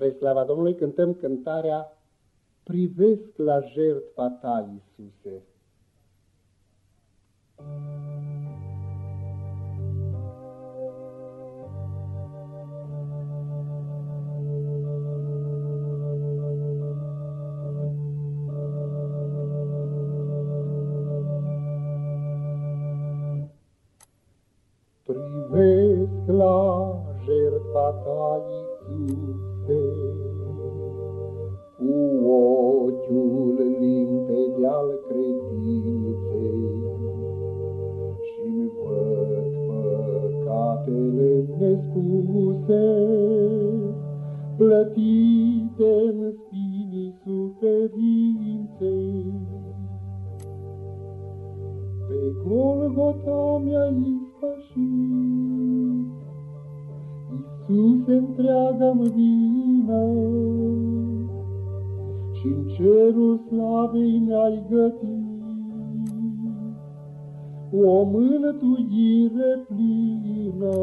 Spre slava Domnului cântăm cântarea Privesc la jertfa ta, Iisuse. Privesc la jertfa ta, Iisuse, cu ochiul limpede al credinței și-mi văd păcatele nespuse, plătite în spinii suferinței. Pe Golgota mi-ai Iisuse întreaga-mi vină, și în cerul slavei mi-ai gătit o mânătuire plină.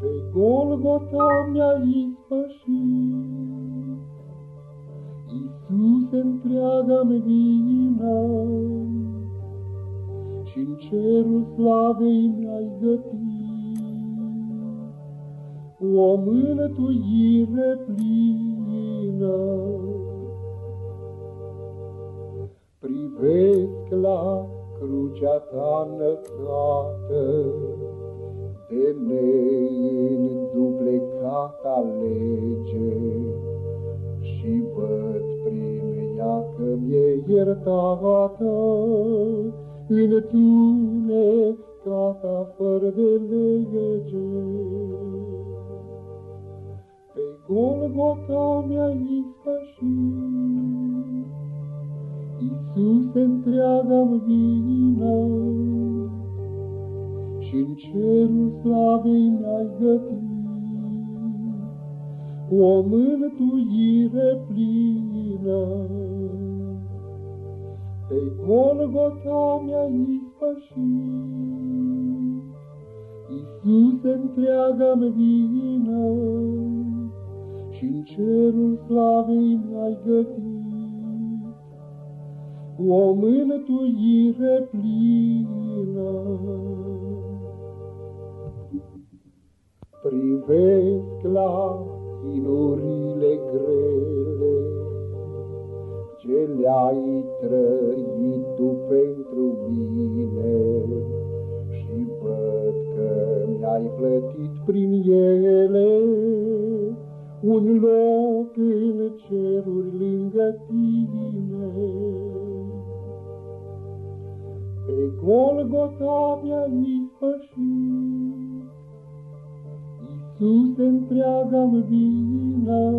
Pe Golgota mi-ai ispășit, Iisuse întreaga-mi vină, și în cerul slavei mi-ai gătit o mânătuire plină. Privesc la crucea ta înălțată, de neînduplecata lege, și văd prin ea că mi-e iertată, în tunecata fără de lege. Golgota mi-ai ispășit, Iisus întreaga-mi vină, și în cerul slavei mi-ai gătit o mântuire plină. Pe Golgota mi-ai ispășit, Iisus întreaga-mi vină, și în cerul slavei mi-ai gătit o mânătuire plină. Privesc la chinurile grele ce le-ai trăit tu pentru mine și văd că mi-ai plătit prin ele un loc în ceruri lângă tine. Pe Golgota mi-ai ispășit, Iisus întreaga-mi vină,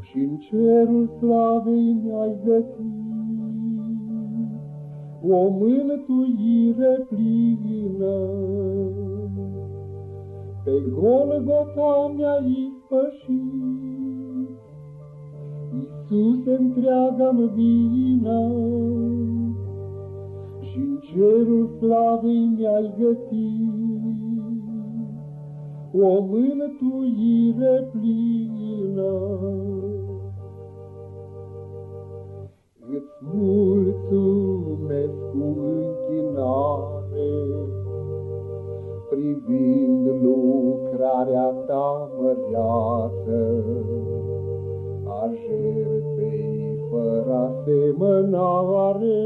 și în cerul slavei mi-ai gătit o mântuire plină. Pe Golgota mi-ai ispășit, Iisuse întreaga-mi vină, și în cerul slavei mi-ai găsit o mânătuire plină. Îți mulțumesc cu închinare, privind lucrarea ta măreață, a jertfei fără asemănare,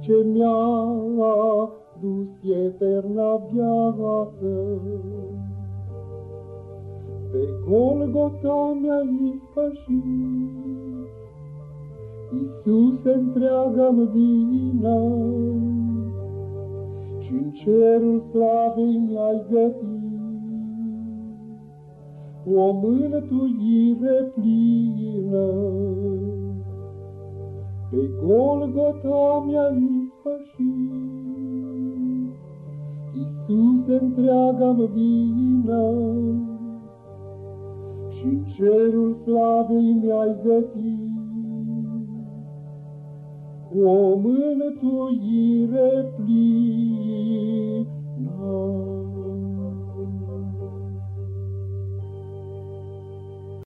ce mi-a dus eterna viață. Pe Golgota mi-ai ispășit, Iisus întreaga-mi vină, și în cerul slavei mi-ai gătit o mânătuire plină. Pe Golgota mi-ai ispășit, Iisus întreaga-mi vină, și în cerul slavei mi-ai gătit o mânătuire plină.